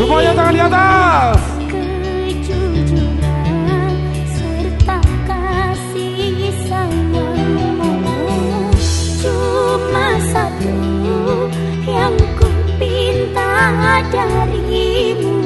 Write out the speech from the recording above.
Semuanya tangan di atas. Satu yang ku pinta darimu